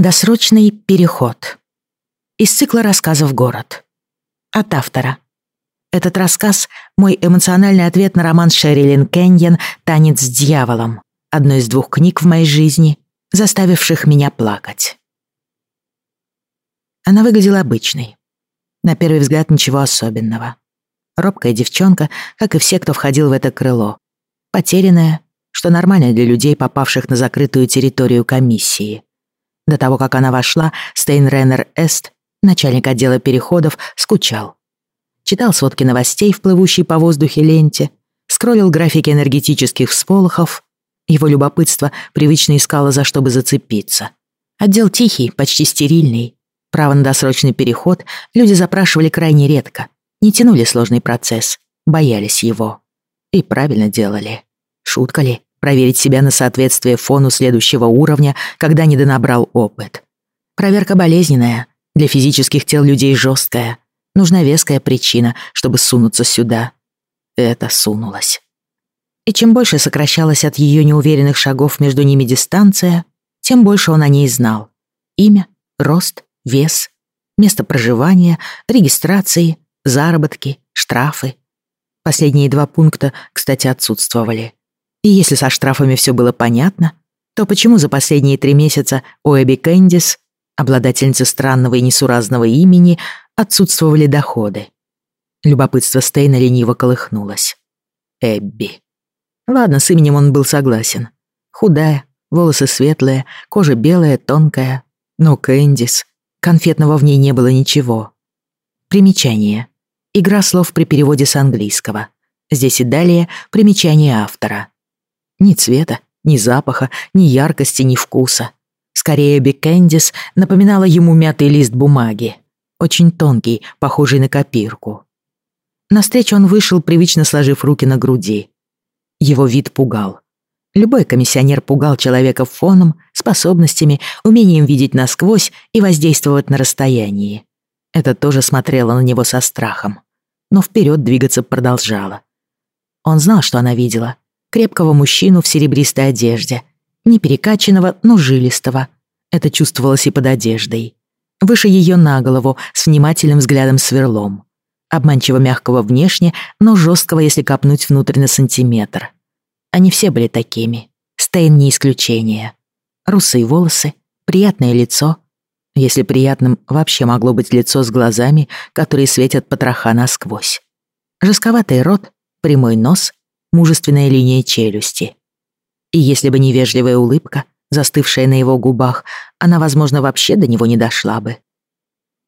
Досрочный переход. Из цикла рассказов «Город». От автора. Этот рассказ — мой эмоциональный ответ на роман Шерилин Кэньон «Танец с дьяволом», одной из двух книг в моей жизни, заставивших меня плакать. Она выглядела обычной. На первый взгляд ничего особенного. Робкая девчонка, как и все, кто входил в это крыло. Потерянная, что нормально для людей, попавших на закрытую территорию комиссии. До того, как она вошла, Стейнреннер Эст, начальник отдела переходов, скучал. Читал сводки новостей в плывущей по воздухе ленте, скроллил графики энергетических всполохов. Его любопытство привычно искало за что бы зацепиться. Отдел тихий, почти стерильный. Право на досрочный переход люди запрашивали крайне редко. Не тянули сложный процесс, боялись его. И правильно делали. Шутка ли? Проверить себя на соответствие фону следующего уровня, когда недонабрал опыт. Проверка болезненная, для физических тел людей жесткая. Нужна веская причина, чтобы сунуться сюда. Это сунулось. И чем больше сокращалась от ее неуверенных шагов между ними дистанция, тем больше он о ней знал. Имя, рост, вес, место проживания, регистрации, заработки, штрафы. Последние два пункта, кстати, отсутствовали. И если со штрафами все было понятно, то почему за последние три месяца у Эбби Кэндис, обладательницы странного и несуразного имени, отсутствовали доходы? Любопытство Стейна лениво колыхнулось. Эбби. Ладно, с именем он был согласен. Худая, волосы светлые, кожа белая, тонкая. Но Кэндис... Конфетного в ней не было ничего. Примечание. Игра слов при переводе с английского. Здесь и далее примечание автора. Ни цвета, ни запаха, ни яркости, ни вкуса. Скорее, Бекэндис напоминала ему мятый лист бумаги. Очень тонкий, похожий на копирку. На встречу он вышел, привычно сложив руки на груди. Его вид пугал. Любой комиссионер пугал человека фоном, способностями, умением видеть насквозь и воздействовать на расстоянии. Это тоже смотрело на него со страхом. Но вперед двигаться продолжала. Он знал, что она видела, крепкого мужчину в серебристой одежде. Не перекачанного, но жилистого. Это чувствовалось и под одеждой. Выше ее на голову, с внимательным взглядом сверлом. Обманчиво мягкого внешне, но жесткого, если копнуть внутрь на сантиметр. Они все были такими. Стейн не исключение. Русые волосы, приятное лицо. Если приятным вообще могло быть лицо с глазами, которые светят потроха насквозь. Жестковатый рот, прямой нос, мужественная линия челюсти. И если бы не вежливая улыбка, застывшая на его губах, она, возможно, вообще до него не дошла бы.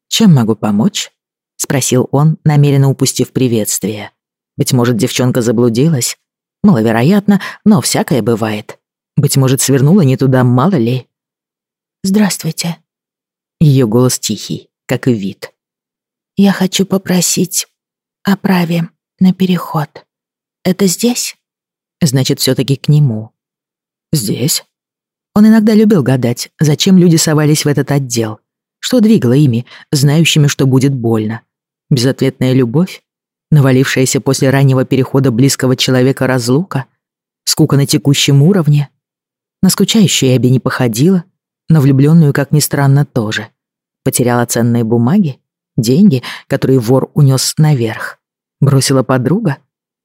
«Чем могу помочь?» — спросил он, намеренно упустив приветствие. «Быть может, девчонка заблудилась? Маловероятно, но всякое бывает. Быть может, свернула не туда, мало ли». «Здравствуйте». Ее голос тихий, как и вид. «Я хочу попросить о праве на переход». Это здесь? Значит, все-таки к нему. Здесь? Он иногда любил гадать, зачем люди совались в этот отдел. Что двигало ими, знающими, что будет больно. Безответная любовь? Навалившаяся после раннего перехода близкого человека разлука? Скука на текущем уровне? На скучающую Эбби не походила, но влюбленную, как ни странно, тоже. Потеряла ценные бумаги, деньги, которые вор унес наверх. Бросила подруга?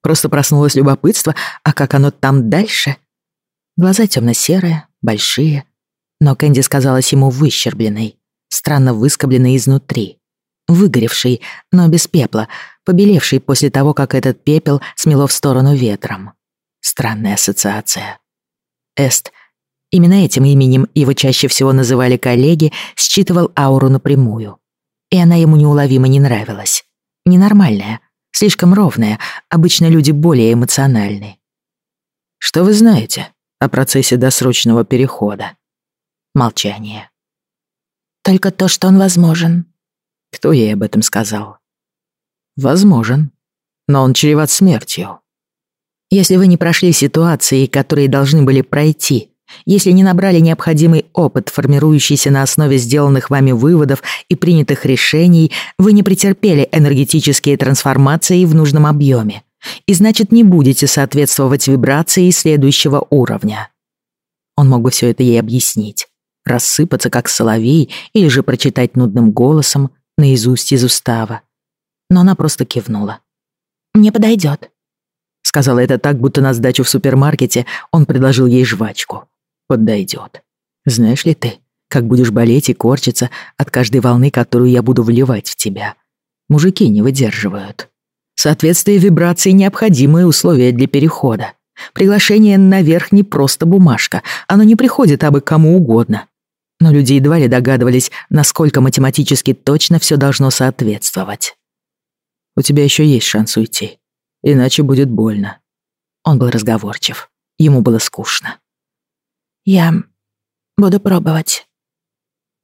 Просто проснулось любопытство, а как оно там дальше? Глаза темно-серые, большие, но Кэнди казалась ему выщербленной, странно выскобленной изнутри. Выгоревший, но без пепла, побелевший после того, как этот пепел смело в сторону ветром. Странная ассоциация. Эст, именно этим именем его чаще всего называли коллеги, считывал ауру напрямую. И она ему неуловимо не нравилась. Ненормальная, Слишком ровная, обычно люди более эмоциональны. Что вы знаете о процессе досрочного перехода? Молчание. Только то, что он возможен. Кто ей об этом сказал? Возможен, но он чреват смертью. Если вы не прошли ситуации, которые должны были пройти, если не набрали необходимый опыт, формирующийся на основе сделанных вами выводов и принятых решений, вы не претерпели энергетические трансформации в нужном объеме. И значит, не будете соответствовать вибрации следующего уровня. Он мог бы все это ей объяснить. рассыпаться как соловей или же прочитать нудным голосом наизусть из устава. Но она просто кивнула. «Мне подойдет», — сказала это так, будто на сдачу в супермаркете он предложил ей жвачку. «Подойдет. Знаешь ли ты, как будешь болеть и корчиться от каждой волны, которую я буду вливать в тебя? Мужики не выдерживают. Соответствие вибраций — необходимые условия для перехода. Приглашение наверх не просто бумажка, оно не приходит абы кому угодно. Но люди едва ли догадывались, насколько математически точно все должно соответствовать. У тебя еще есть шанс уйти, иначе будет больно. Он был разговорчив, ему было скучно. Я буду пробовать.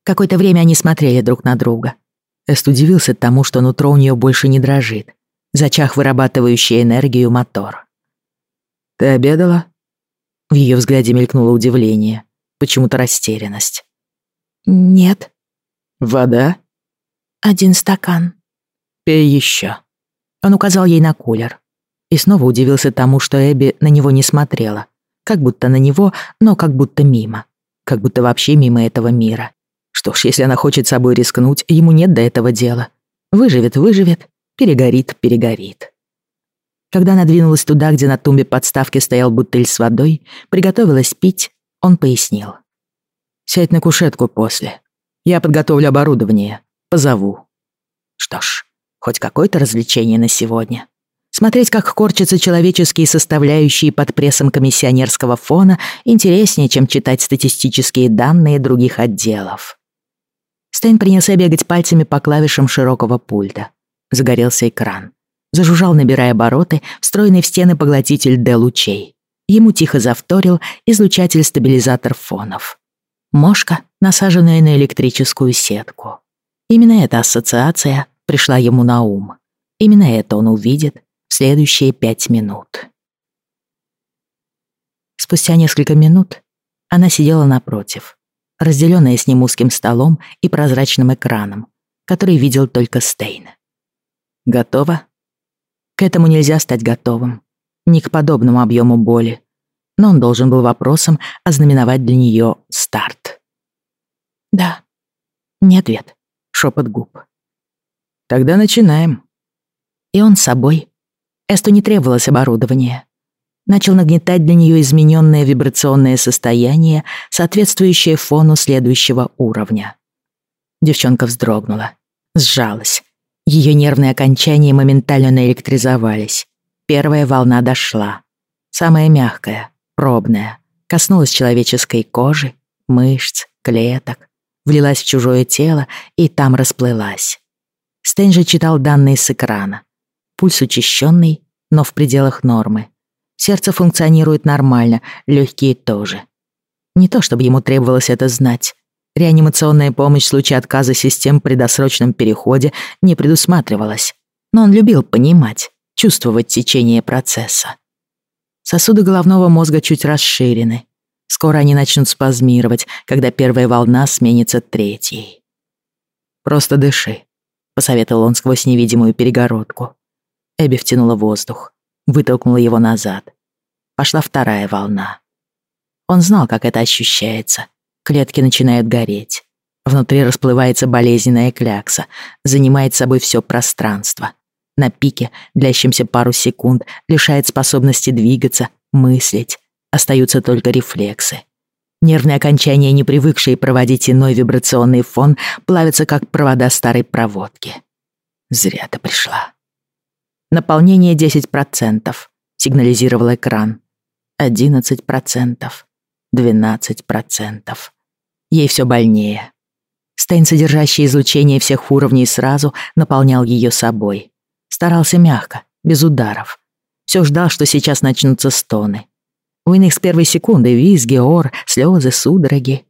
Какое-то время они смотрели друг на друга. Эст удивился тому, что нутро у нее больше не дрожит, зачах вырабатывающий энергию мотор. «Ты обедала?» В ее взгляде мелькнуло удивление, почему-то растерянность. «Нет». «Вода?» «Один стакан». «Пей еще». Он указал ей на кулер. И снова удивился тому, что Эбби на него не смотрела. Как будто на него, но как будто мимо. Как будто вообще мимо этого мира. Что ж, если она хочет собой рискнуть, ему нет до этого дела. Выживет, выживет, перегорит, перегорит. Когда она двинулась туда, где на тумбе подставки стоял бутыль с водой, приготовилась пить, он пояснил. «Сядь на кушетку после. Я подготовлю оборудование. Позову». Что ж, хоть какое-то развлечение на сегодня. Смотреть, как корчатся человеческие составляющие под прессом комиссионерского фона, интереснее, чем читать статистические данные других отделов. Стейн принялся бегать пальцами по клавишам широкого пульта. Загорелся экран. Зажужжал, набирая обороты, встроенный в стены поглотитель Д-лучей. Ему тихо завторил излучатель-стабилизатор фонов. Мошка, насаженная на электрическую сетку. Именно эта ассоциация пришла ему на ум. Именно это он увидит в следующие пять минут. Спустя несколько минут она сидела напротив, разделенная с ним узким столом и прозрачным экраном, который видел только Стейн. «Готово?» К этому нельзя стать готовым. Не к подобному объему боли. Но он должен был вопросом ознаменовать для нее старт. «Да». Не ответ. Шепот губ. «Тогда начинаем». И он с собой. Эсту не требовалось оборудование. Начал нагнетать для нее измененное вибрационное состояние, соответствующее фону следующего уровня. Девчонка вздрогнула, сжалась, ее нервные окончания моментально наэлектризовались. Первая волна дошла. Самая мягкая, пробная, коснулась человеческой кожи, мышц, клеток, влилась в чужое тело и там расплылась. Стэн же читал данные с экрана. Пульс учащенный, но в пределах нормы. Сердце функционирует нормально, легкие тоже. Не то чтобы ему требовалось это знать. Реанимационная помощь в случае отказа систем при досрочном переходе не предусматривалась, но он любил понимать, чувствовать течение процесса. Сосуды головного мозга чуть расширены. Скоро они начнут спазмировать, когда первая волна сменится третьей. «Просто дыши», — посоветовал он сквозь невидимую перегородку. Эбби втянула воздух, вытолкнула его назад. Пошла вторая волна. Он знал, как это ощущается Клетки начинают гореть. Внутри расплывается болезненная клякса, занимает собой все пространство. На пике, длящемся пару секунд, лишает способности двигаться, мыслить. Остаются только рефлексы. Нервные окончания, не привыкшие проводить иной вибрационный фон, плавятся, как провода старой проводки. Зря ты пришла. Наполнение 10%, сигнализировал экран. 11%. 12%. Ей все больнее. Стейн, содержащий излучение всех уровней сразу, наполнял ее собой. Старался мягко, без ударов. Все ждал, что сейчас начнутся стоны. У иных с первой секунды визги, ор, слезы, судороги.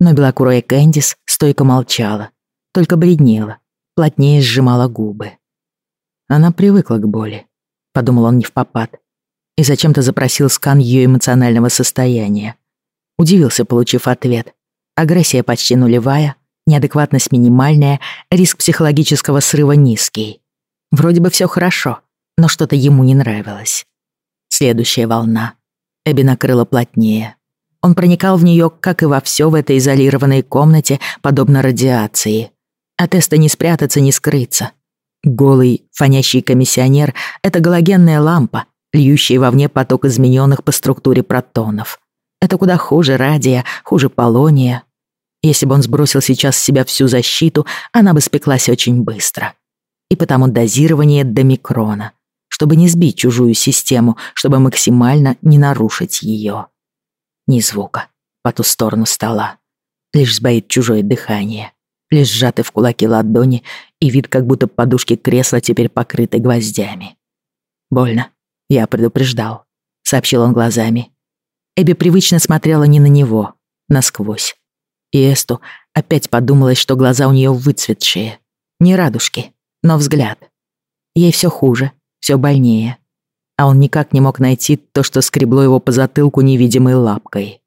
Но белокурая Кэндис стойко молчала, только бледнела, плотнее сжимала губы. Она привыкла к боли, подумал он не в попад, и зачем-то запросил скан ее эмоционального состояния. Удивился, получив ответ. Агрессия почти нулевая, неадекватность минимальная, риск психологического срыва низкий. Вроде бы все хорошо, но что-то ему не нравилось. Следующая волна. Эбби накрыла плотнее. Он проникал в нее, как и во все в этой изолированной комнате, подобно радиации. От Эста не спрятаться, не скрыться. Голый, фонящий комиссионер — это галогенная лампа, льющая вовне поток измененных по структуре протонов. Это куда хуже радия, хуже полония. Если бы он сбросил сейчас с себя всю защиту, она бы спеклась очень быстро. И потому дозирование до микрона, чтобы не сбить чужую систему, чтобы максимально не нарушить ее. Ни звука по ту сторону стола. Лишь сбоит чужое дыхание лишь сжаты в кулаки ладони и вид, как будто подушки кресла теперь покрыты гвоздями. «Больно. Я предупреждал», — сообщил он глазами. Эбби привычно смотрела не на него, насквозь. И Эсту опять подумалось, что глаза у нее выцветшие. Не радужки, но взгляд. Ей все хуже, все больнее. А он никак не мог найти то, что скребло его по затылку невидимой лапкой.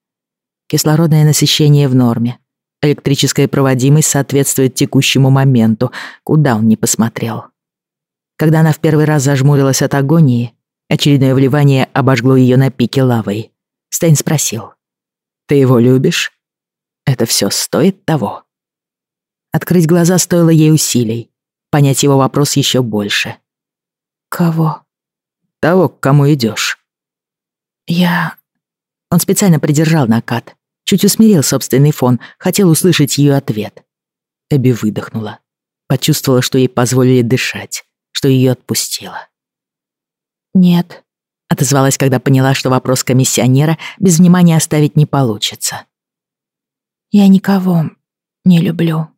Кислородное насыщение в норме, Электрическая проводимость соответствует текущему моменту, куда он не посмотрел. Когда она в первый раз зажмурилась от агонии, очередное вливание обожгло ее на пике лавой. Стейн спросил. «Ты его любишь? Это все стоит того?» Открыть глаза стоило ей усилий, понять его вопрос еще больше. «Кого?» «Того, к кому идешь. «Я...» Он специально придержал накат, Чуть усмирил собственный фон, хотел услышать ее ответ. Эбби выдохнула. Почувствовала, что ей позволили дышать, что ее отпустило. «Нет», — отозвалась, когда поняла, что вопрос комиссионера без внимания оставить не получится. «Я никого не люблю,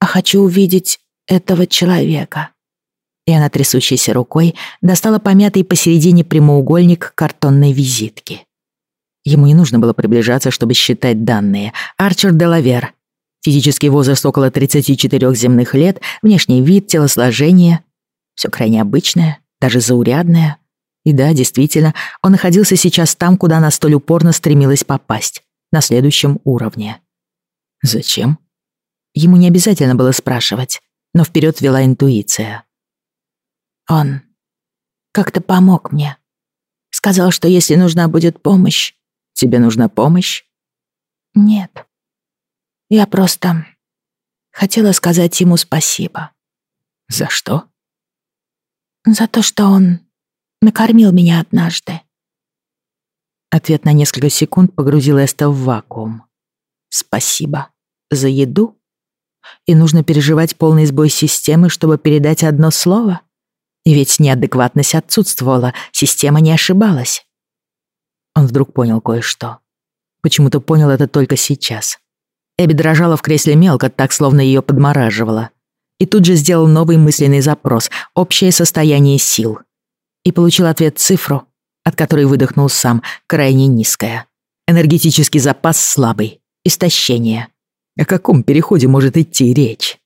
а хочу увидеть этого человека». И она трясущейся рукой достала помятый посередине прямоугольник картонной визитки. Ему не нужно было приближаться, чтобы считать данные. Арчер Делавер. Физический возраст около 34 земных лет, внешний вид, телосложение. Все крайне обычное, даже заурядное. И да, действительно, он находился сейчас там, куда она столь упорно стремилась попасть, на следующем уровне. Зачем? Ему не обязательно было спрашивать, но вперед вела интуиция. Он как-то помог мне. Сказал, что если нужна будет помощь, Тебе нужна помощь? Нет. Я просто хотела сказать ему спасибо. За что? За то, что он накормил меня однажды. Ответ на несколько секунд погрузил Эста в вакуум. Спасибо. За еду? И нужно переживать полный сбой системы, чтобы передать одно слово? И ведь неадекватность отсутствовала, система не ошибалась. Он вдруг понял кое-что. Почему-то понял это только сейчас. Эбби дрожала в кресле мелко, так словно ее подмораживало. И тут же сделал новый мысленный запрос «Общее состояние сил». И получил ответ цифру, от которой выдохнул сам, крайне низкая. Энергетический запас слабый. Истощение. О каком переходе может идти речь?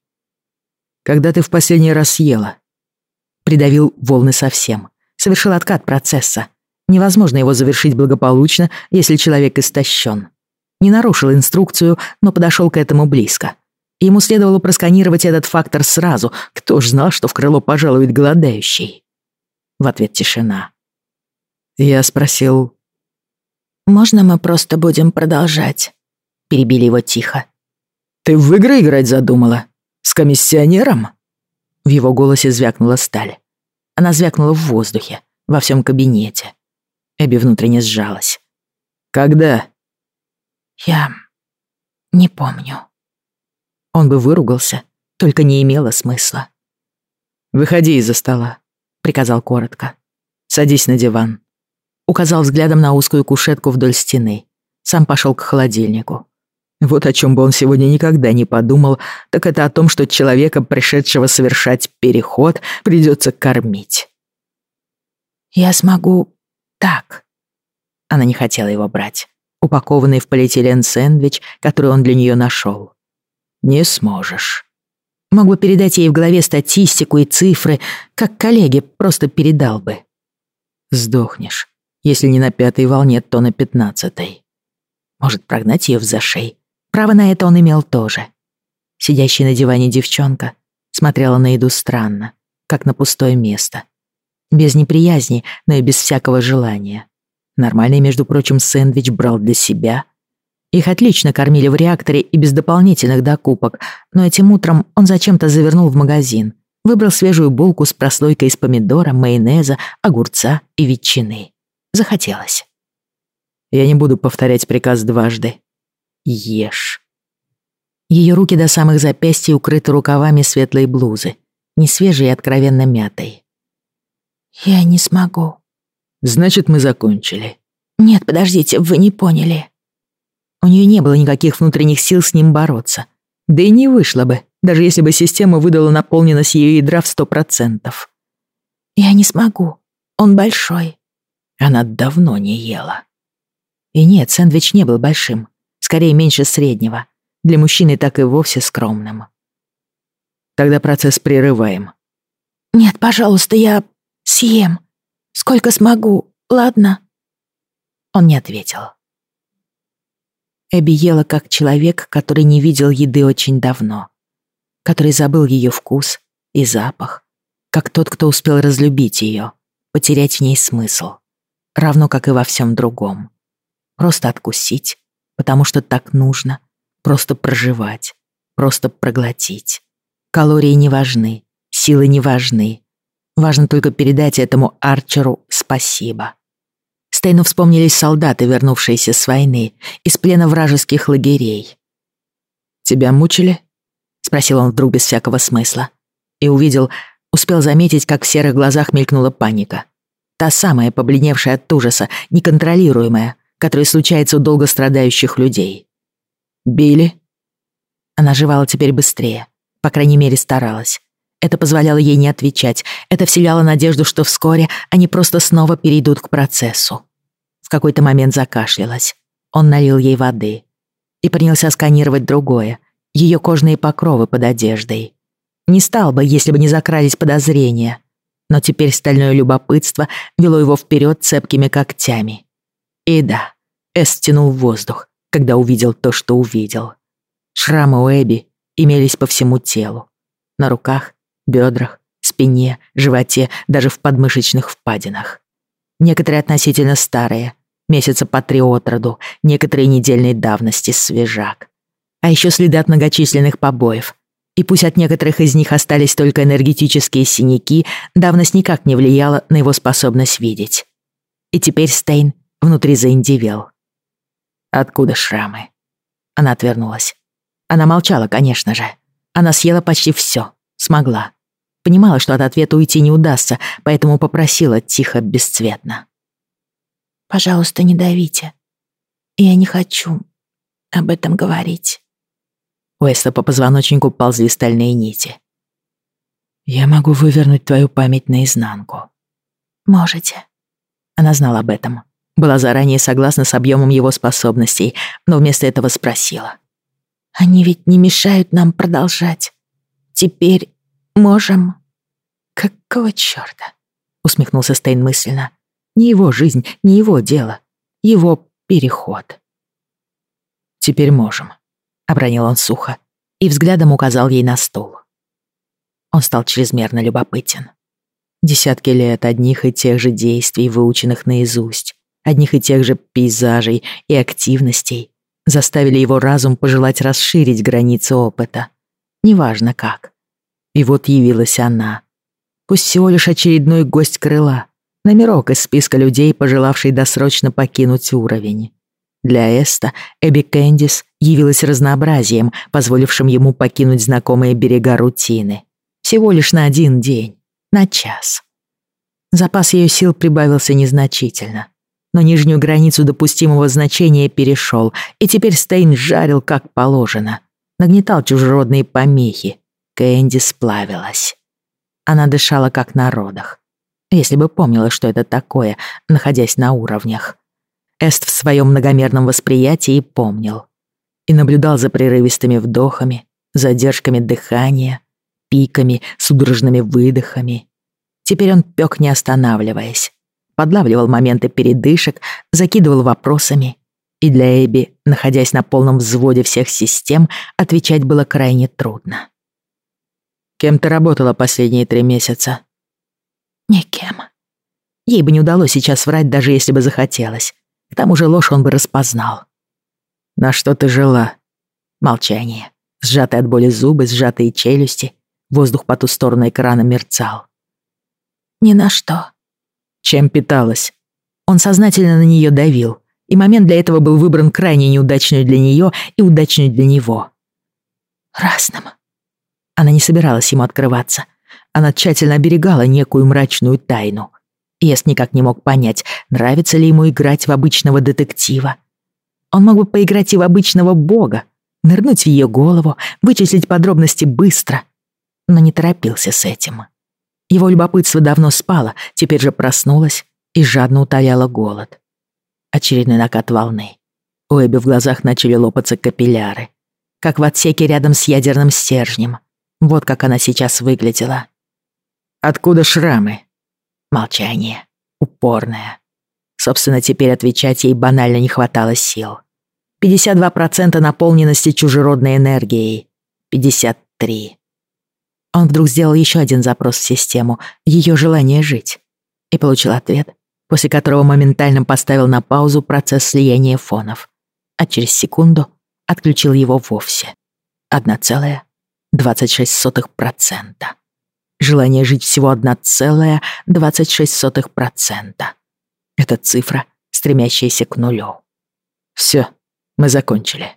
Когда ты в последний раз съела? Придавил волны совсем. Совершил откат процесса. Невозможно его завершить благополучно, если человек истощен. Не нарушил инструкцию, но подошел к этому близко. Ему следовало просканировать этот фактор сразу. Кто ж знал, что в крыло пожалует голодающий? В ответ тишина. Я спросил... «Можно мы просто будем продолжать?» Перебили его тихо. «Ты в игры играть задумала? С комиссионером?» В его голосе звякнула сталь. Она звякнула в воздухе, во всем кабинете. Эбби внутренне сжалась. «Когда?» «Я не помню». Он бы выругался, только не имело смысла. «Выходи из-за стола», — приказал коротко. «Садись на диван». Указал взглядом на узкую кушетку вдоль стены. Сам пошел к холодильнику. Вот о чем бы он сегодня никогда не подумал, так это о том, что человека, пришедшего совершать переход, придется кормить. «Я смогу так. Она не хотела его брать. Упакованный в полиэтилен сэндвич, который он для нее нашел. Не сможешь. Мог бы передать ей в голове статистику и цифры, как коллеге просто передал бы. Сдохнешь. Если не на пятой волне, то на пятнадцатой. Может, прогнать ее в зашей. Право на это он имел тоже. Сидящая на диване девчонка смотрела на еду странно, как на пустое место без неприязни, но и без всякого желания. Нормальный, между прочим, сэндвич брал для себя. Их отлично кормили в реакторе и без дополнительных докупок, но этим утром он зачем-то завернул в магазин, выбрал свежую булку с прослойкой из помидора, майонеза, огурца и ветчины. Захотелось. «Я не буду повторять приказ дважды. Ешь». Ее руки до самых запястий укрыты рукавами светлой блузы, не свежей и откровенно мятой. «Я не смогу». «Значит, мы закончили». «Нет, подождите, вы не поняли». У нее не было никаких внутренних сил с ним бороться. Да и не вышло бы, даже если бы система выдала наполненность ее ядра в сто процентов. «Я не смогу. Он большой». Она давно не ела. И нет, сэндвич не был большим. Скорее, меньше среднего. Для мужчины так и вовсе скромным. Тогда процесс прерываем. «Нет, пожалуйста, я съем. Сколько смогу, ладно?» Он не ответил. Эбби ела как человек, который не видел еды очень давно, который забыл ее вкус и запах, как тот, кто успел разлюбить ее, потерять в ней смысл, равно как и во всем другом. Просто откусить, потому что так нужно, просто проживать, просто проглотить. Калории не важны, силы не важны. Важно только передать этому Арчеру спасибо. Стейну вспомнились солдаты, вернувшиеся с войны, из плена вражеских лагерей. «Тебя мучили?» — спросил он вдруг без всякого смысла. И увидел, успел заметить, как в серых глазах мелькнула паника. Та самая, побледневшая от ужаса, неконтролируемая, которая случается у долго страдающих людей. «Били?» Она жевала теперь быстрее, по крайней мере, старалась. Это позволяло ей не отвечать. Это вселяло надежду, что вскоре они просто снова перейдут к процессу. В какой-то момент закашлялась. Он налил ей воды и принялся сканировать другое, ее кожные покровы под одеждой. Не стал бы, если бы не закрались подозрения. Но теперь стальное любопытство вело его вперед цепкими когтями. И да, Эс тянул воздух, когда увидел то, что увидел. Шрамы у Эбби имелись по всему телу. На руках, бедрах, спине, животе, даже в подмышечных впадинах. Некоторые относительно старые, месяца по три от роду, некоторые недельной давности свежак. А еще следы от многочисленных побоев. И пусть от некоторых из них остались только энергетические синяки, давность никак не влияла на его способность видеть. И теперь Стейн внутри заиндивел. Откуда шрамы? Она отвернулась. Она молчала, конечно же. Она съела почти все. Смогла. Понимала, что от ответа уйти не удастся, поэтому попросила тихо, бесцветно. «Пожалуйста, не давите. Я не хочу об этом говорить». У Эста по позвоночнику ползли стальные нити. «Я могу вывернуть твою память наизнанку». «Можете». Она знала об этом. Была заранее согласна с объемом его способностей, но вместо этого спросила. «Они ведь не мешают нам продолжать. Теперь можем...» «Какого чёрта?» — усмехнулся Стейн мысленно. «Не его жизнь, не его дело. Его переход». «Теперь можем», — обронил он сухо и взглядом указал ей на стул. Он стал чрезмерно любопытен. Десятки лет одних и тех же действий, выученных наизусть, одних и тех же пейзажей и активностей, заставили его разум пожелать расширить границы опыта. Неважно как. И вот явилась она. Пусть всего лишь очередной гость крыла, номерок из списка людей, пожелавший досрочно покинуть уровень. Для Эста Эбби Кэндис явилась разнообразием, позволившим ему покинуть знакомые берега рутины. Всего лишь на один день, на час. Запас ее сил прибавился незначительно но нижнюю границу допустимого значения перешел, и теперь Стейн жарил как положено. Нагнетал чужеродные помехи. Кэнди сплавилась. Она дышала как на родах. Если бы помнила, что это такое, находясь на уровнях. Эст в своем многомерном восприятии помнил. И наблюдал за прерывистыми вдохами, задержками дыхания, пиками, судорожными выдохами. Теперь он пёк, не останавливаясь подлавливал моменты передышек, закидывал вопросами. И для Эбби, находясь на полном взводе всех систем, отвечать было крайне трудно. «Кем ты работала последние три месяца?» «Никем. Ей бы не удалось сейчас врать, даже если бы захотелось. К тому же ложь он бы распознал. «На что ты жила?» Молчание. Сжатые от боли зубы, сжатые челюсти. Воздух по ту сторону экрана мерцал. «Ни на что». Чем питалась? Он сознательно на нее давил, и момент для этого был выбран крайне неудачный для нее и удачный для него. «Разным». Она не собиралась ему открываться. Она тщательно оберегала некую мрачную тайну. Ест никак не мог понять, нравится ли ему играть в обычного детектива. Он мог бы поиграть и в обычного бога, нырнуть в ее голову, вычислить подробности быстро, но не торопился с этим. Его любопытство давно спало, теперь же проснулось и жадно утоляло голод. Очередной накат волны. У Эбби в глазах начали лопаться капилляры, как в отсеке рядом с ядерным стержнем. Вот как она сейчас выглядела. «Откуда шрамы?» Молчание. Упорное. Собственно, теперь отвечать ей банально не хватало сил. 52% наполненности чужеродной энергией. 53. Он вдруг сделал еще один запрос в систему, ее желание жить. И получил ответ, после которого моментально поставил на паузу процесс слияния фонов. А через секунду отключил его вовсе. 1,26%. Желание жить всего 1,26%. Это цифра, стремящаяся к нулю. Все, мы закончили.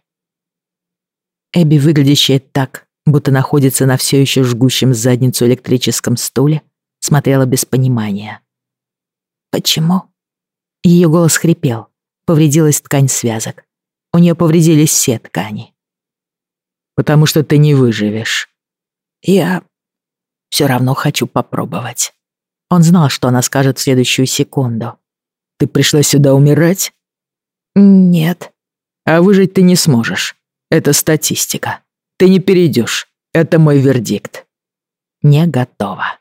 Эбби, выглядящая так, будто находится на все еще жгущем задницу электрическом стуле, смотрела без понимания. «Почему?» Ее голос хрипел. Повредилась ткань связок. У нее повредились все ткани. «Потому что ты не выживешь». «Я все равно хочу попробовать». Он знал, что она скажет в следующую секунду. «Ты пришла сюда умирать?» «Нет», а выжить ты не сможешь. Это статистика. Ты не перейдешь. Это мой вердикт. Не готова.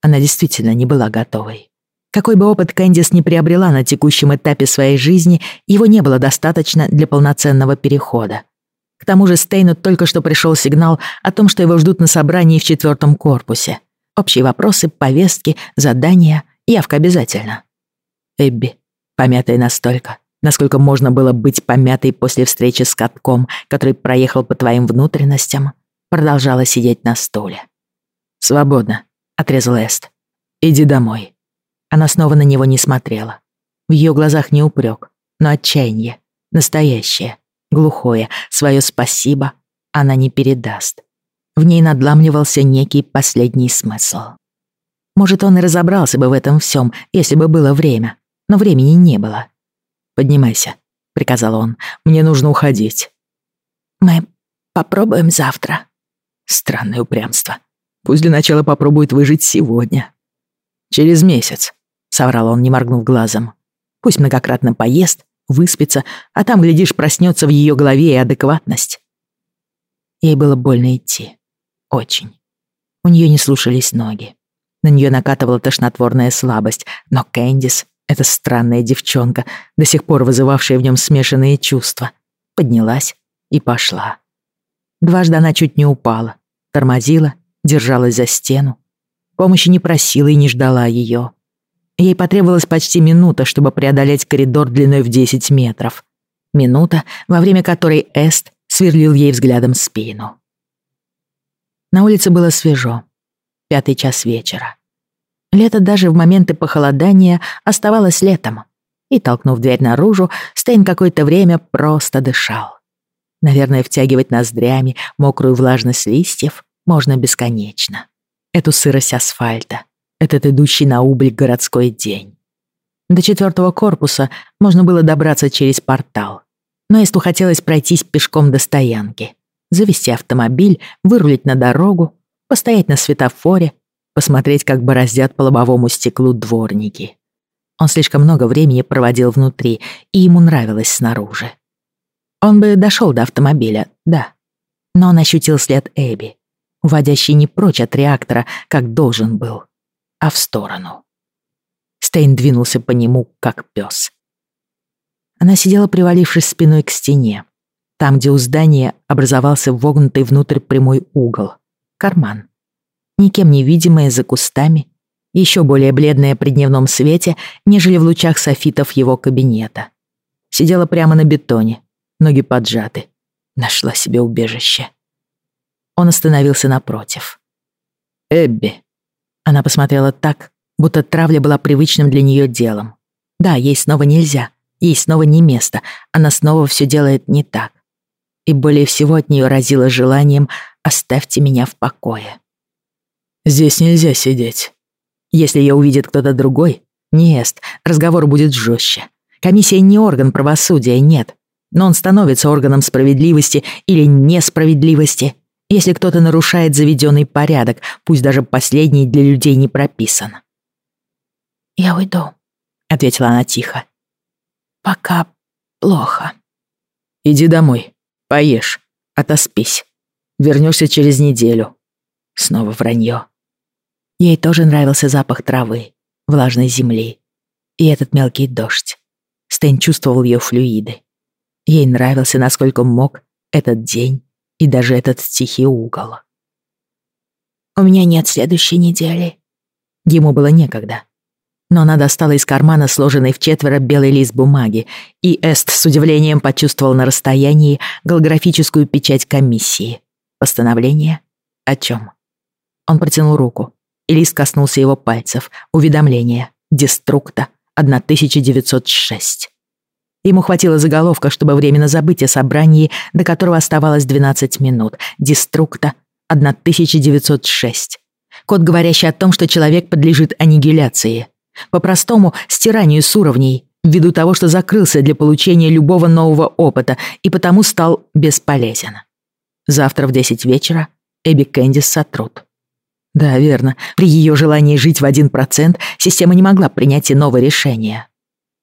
Она действительно не была готовой. Какой бы опыт Кэндис не приобрела на текущем этапе своей жизни, его не было достаточно для полноценного перехода. К тому же Стейну только что пришел сигнал о том, что его ждут на собрании в четвертом корпусе. Общие вопросы, повестки, задания, явка обязательно. Эбби, помятая настолько, насколько можно было быть помятой после встречи с катком, который проехал по твоим внутренностям, продолжала сидеть на стуле. «Свободно», — отрезал Эст. «Иди домой». Она снова на него не смотрела. В ее глазах не упрек, но отчаяние. Настоящее, глухое, свое спасибо она не передаст. В ней надламливался некий последний смысл. Может, он и разобрался бы в этом всем, если бы было время, но времени не было. «Поднимайся», — приказал он. «Мне нужно уходить». «Мы попробуем завтра». Странное упрямство. Пусть для начала попробует выжить сегодня. «Через месяц», — соврал он, не моргнув глазом. «Пусть многократно поест, выспится, а там, глядишь, проснется в ее голове и адекватность». Ей было больно идти. Очень. У нее не слушались ноги. На нее накатывала тошнотворная слабость, но Кэндис эта странная девчонка, до сих пор вызывавшая в нем смешанные чувства, поднялась и пошла. Дважды она чуть не упала, тормозила, держалась за стену. Помощи не просила и не ждала ее. Ей потребовалась почти минута, чтобы преодолеть коридор длиной в 10 метров. Минута, во время которой Эст сверлил ей взглядом спину. На улице было свежо. Пятый час вечера. Лето даже в моменты похолодания оставалось летом. И, толкнув дверь наружу, Стейн какое-то время просто дышал. Наверное, втягивать ноздрями мокрую влажность листьев можно бесконечно. Эту сырость асфальта, этот идущий на убыль городской день. До четвертого корпуса можно было добраться через портал. Но Эсту хотелось пройтись пешком до стоянки, завести автомобиль, вырулить на дорогу, постоять на светофоре посмотреть, как бороздят по лобовому стеклу дворники. Он слишком много времени проводил внутри, и ему нравилось снаружи. Он бы дошел до автомобиля, да. Но он ощутил след Эбби, уводящий не прочь от реактора, как должен был, а в сторону. Стейн двинулся по нему, как пес. Она сидела, привалившись спиной к стене, там, где у здания образовался вогнутый внутрь прямой угол, карман никем не видимая за кустами, еще более бледная при дневном свете, нежели в лучах софитов его кабинета. Сидела прямо на бетоне, ноги поджаты. Нашла себе убежище. Он остановился напротив. «Эбби». Она посмотрела так, будто травля была привычным для нее делом. Да, ей снова нельзя, ей снова не место, она снова все делает не так. И более всего от нее разило желанием «оставьте меня в покое». «Здесь нельзя сидеть. Если ее увидит кто-то другой, не разговор будет жестче. Комиссия не орган правосудия, нет. Но он становится органом справедливости или несправедливости, если кто-то нарушает заведенный порядок, пусть даже последний для людей не прописан. «Я уйду», — ответила она тихо. «Пока плохо». «Иди домой, поешь, отоспись. Вернешься через неделю». Снова вранье. Ей тоже нравился запах травы, влажной земли и этот мелкий дождь. Стэн чувствовал ее флюиды. Ей нравился, насколько мог, этот день и даже этот тихий угол. «У меня нет следующей недели». Ему было некогда. Но она достала из кармана сложенный в четверо белый лист бумаги, и Эст с удивлением почувствовал на расстоянии голографическую печать комиссии. Постановление? О чем? Он протянул руку, и лист коснулся его пальцев. Уведомление. Деструкта. 1906. Ему хватило заголовка, чтобы временно забыть о собрании, до которого оставалось 12 минут. Деструкта. 1906. Код, говорящий о том, что человек подлежит аннигиляции. По-простому, стиранию с уровней, ввиду того, что закрылся для получения любого нового опыта и потому стал бесполезен. Завтра в 10 вечера Эбби Кэндис сотрут. Да, верно. При ее желании жить в один процент система не могла принять иного решения.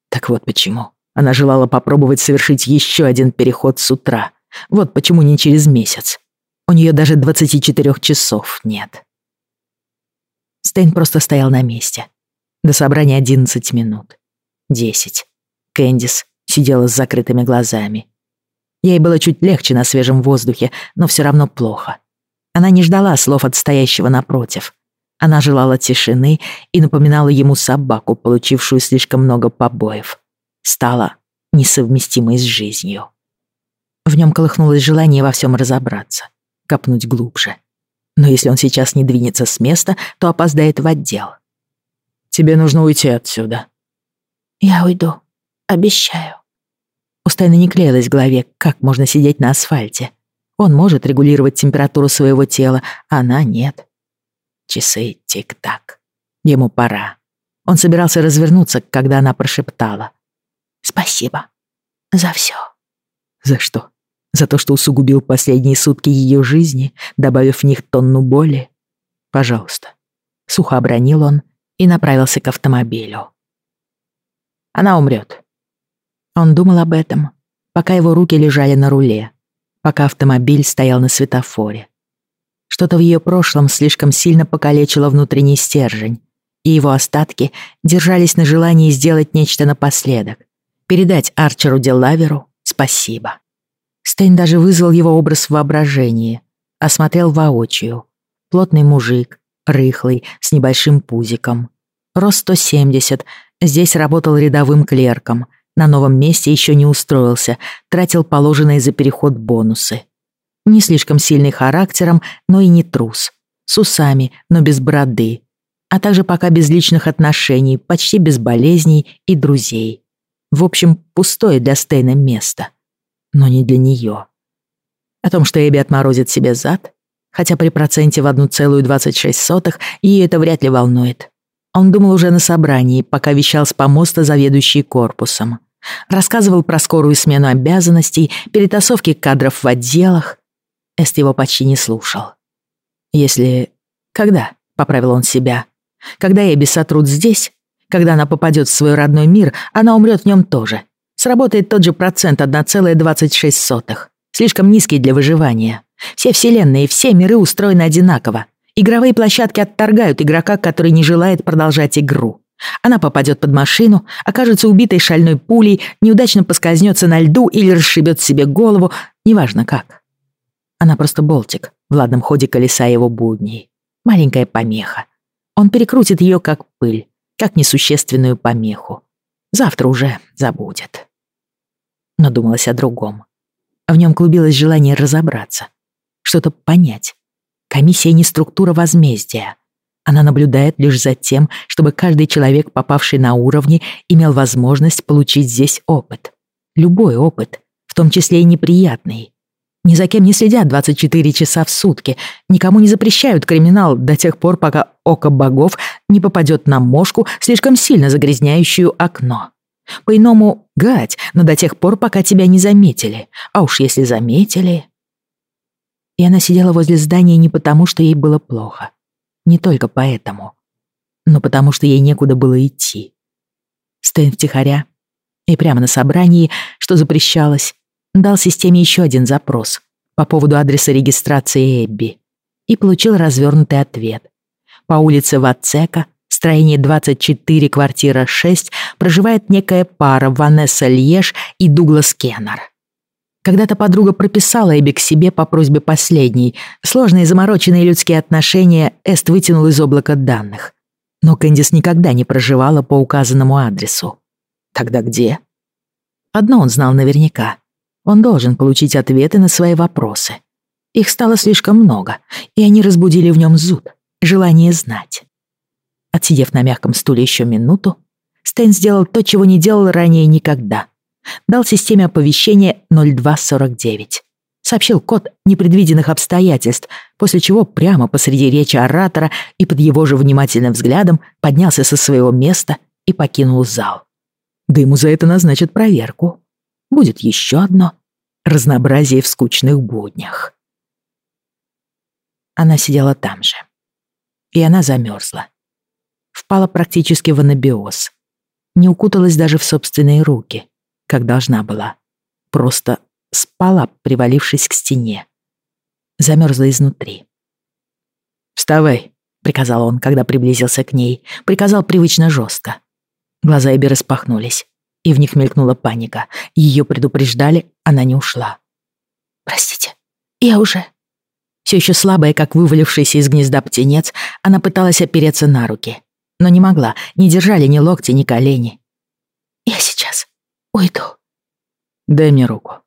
Так вот почему. Она желала попробовать совершить еще один переход с утра. Вот почему не через месяц. У нее даже 24 часов нет. Стейн просто стоял на месте. До собрания 11 минут. 10. Кэндис сидела с закрытыми глазами. Ей было чуть легче на свежем воздухе, но все равно плохо. Она не ждала слов от стоящего напротив. Она желала тишины и напоминала ему собаку, получившую слишком много побоев. Стала несовместимой с жизнью. В нем колыхнулось желание во всем разобраться, копнуть глубже. Но если он сейчас не двинется с места, то опоздает в отдел. «Тебе нужно уйти отсюда». «Я уйду. Обещаю». У Стайна не клеилось в голове, как можно сидеть на асфальте. Он может регулировать температуру своего тела, а она нет. Часы тик-так. Ему пора. Он собирался развернуться, когда она прошептала. «Спасибо. За все». «За что? За то, что усугубил последние сутки ее жизни, добавив в них тонну боли? Пожалуйста». Сухо обронил он и направился к автомобилю. Она умрет. Он думал об этом, пока его руки лежали на руле пока автомобиль стоял на светофоре. Что-то в ее прошлом слишком сильно покалечило внутренний стержень, и его остатки держались на желании сделать нечто напоследок, передать Арчеру Делаверу спасибо. Стейн даже вызвал его образ в воображении, осмотрел воочию. Плотный мужик, рыхлый, с небольшим пузиком. Рост 170, здесь работал рядовым клерком — на новом месте еще не устроился, тратил положенные за переход бонусы. Не слишком сильный характером, но и не трус. С усами, но без бороды. А также пока без личных отношений, почти без болезней и друзей. В общем, пустое для Стейна место. Но не для нее. О том, что Эбби отморозит себе зад, хотя при проценте в 1,26 ее это вряд ли волнует. Он думал уже на собрании, пока вещал с помоста заведующий корпусом. Рассказывал про скорую смену обязанностей, перетасовки кадров в отделах. Эст его почти не слушал. «Если... Когда?» — поправил он себя. «Когда Эбби сотрут здесь, когда она попадет в свой родной мир, она умрет в нем тоже. Сработает тот же процент 1,26. Слишком низкий для выживания. Все вселенные, все миры устроены одинаково. Игровые площадки отторгают игрока, который не желает продолжать игру. Она попадет под машину, окажется убитой шальной пулей, неудачно поскользнется на льду или расшибет себе голову, неважно как. Она просто болтик в ладном ходе колеса его будней. Маленькая помеха. Он перекрутит ее как пыль, как несущественную помеху. Завтра уже забудет. Но думалось о другом. В нем клубилось желание разобраться, что-то понять. Комиссия не структура возмездия. Она наблюдает лишь за тем, чтобы каждый человек, попавший на уровни, имел возможность получить здесь опыт. Любой опыт, в том числе и неприятный. Ни за кем не следят 24 часа в сутки, никому не запрещают криминал до тех пор, пока око богов не попадет на мошку, слишком сильно загрязняющую окно. По-иному гать, но до тех пор, пока тебя не заметили. А уж если заметили... И она сидела возле здания не потому, что ей было плохо. Не только поэтому. Но потому, что ей некуда было идти. Стэн втихаря и прямо на собрании, что запрещалось, дал системе еще один запрос по поводу адреса регистрации Эбби и получил развернутый ответ. По улице Вацека, строение 24, квартира 6, проживает некая пара Ванесса Льеш и Дуглас Кеннер. Когда-то подруга прописала Эбби к себе по просьбе последней. Сложные замороченные людские отношения Эст вытянул из облака данных. Но Кэндис никогда не проживала по указанному адресу. Тогда где? Одно он знал наверняка. Он должен получить ответы на свои вопросы. Их стало слишком много, и они разбудили в нем зуд, желание знать. Отсидев на мягком стуле еще минуту, Стэн сделал то, чего не делал ранее никогда. Дал системе оповещения 0249. Сообщил код непредвиденных обстоятельств, после чего прямо посреди речи оратора и под его же внимательным взглядом поднялся со своего места и покинул зал. Да ему за это назначат проверку. Будет еще одно разнообразие в скучных буднях. Она сидела там же. И она замерзла. Впала практически в анабиоз. Не укуталась даже в собственные руки, как должна была. Просто спала, привалившись к стене. Замерзла изнутри. «Вставай», — приказал он, когда приблизился к ней. Приказал привычно жестко. Глаза Эбби распахнулись, и в них мелькнула паника. Ее предупреждали, она не ушла. «Простите, я уже...» Все еще слабая, как вывалившийся из гнезда птенец, она пыталась опереться на руки. Но не могла, не держали ни локти, ни колени. «Я сейчас уйду». «Дай мне руку».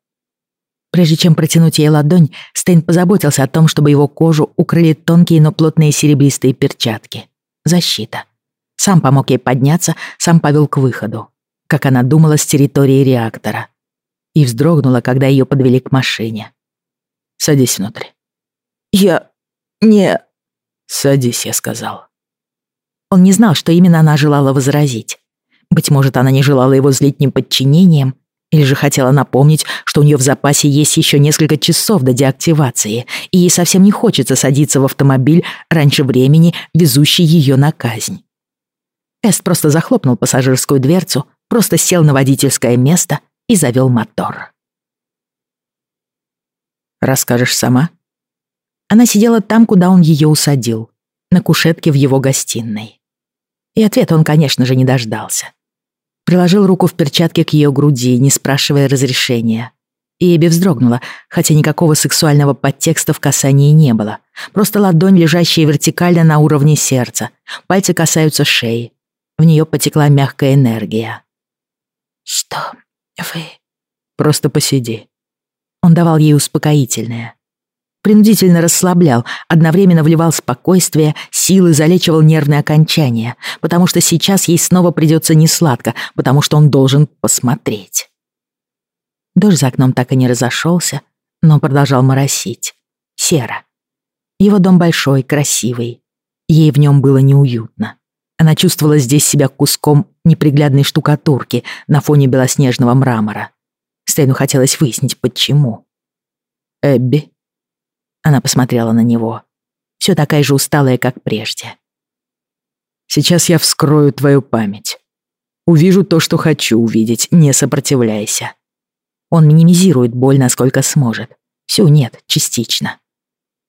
Прежде чем протянуть ей ладонь, Стейн позаботился о том, чтобы его кожу укрыли тонкие, но плотные серебристые перчатки. Защита. Сам помог ей подняться, сам повел к выходу, как она думала с территории реактора. И вздрогнула, когда ее подвели к машине. «Садись внутрь». «Я... не...» «Садись», я сказал. Он не знал, что именно она желала возразить. Быть может, она не желала его злить подчинением, или же хотела напомнить, что у нее в запасе есть еще несколько часов до деактивации, и ей совсем не хочется садиться в автомобиль раньше времени, везущий ее на казнь. Эст просто захлопнул пассажирскую дверцу, просто сел на водительское место и завел мотор. «Расскажешь сама?» Она сидела там, куда он ее усадил, на кушетке в его гостиной. И ответа он, конечно же, не дождался. Приложил руку в перчатке к ее груди, не спрашивая разрешения. И Эбби вздрогнула, хотя никакого сексуального подтекста в касании не было. Просто ладонь, лежащая вертикально на уровне сердца. Пальцы касаются шеи. В нее потекла мягкая энергия. «Что вы...» «Просто посиди». Он давал ей успокоительное. Принудительно расслаблял, одновременно вливал спокойствие, силы, залечивал нервные окончания, потому что сейчас ей снова придется несладко, потому что он должен посмотреть. Дождь за окном так и не разошелся, но продолжал моросить. Серо. Его дом большой, красивый. Ей в нем было неуютно. Она чувствовала здесь себя куском неприглядной штукатурки на фоне белоснежного мрамора. Стейну хотелось выяснить, почему. «Эбби?» Она посмотрела на него. Все такая же усталая, как прежде. «Сейчас я вскрою твою память. Увижу то, что хочу увидеть, не сопротивляйся». Он минимизирует боль, насколько сможет. Всю нет, частично.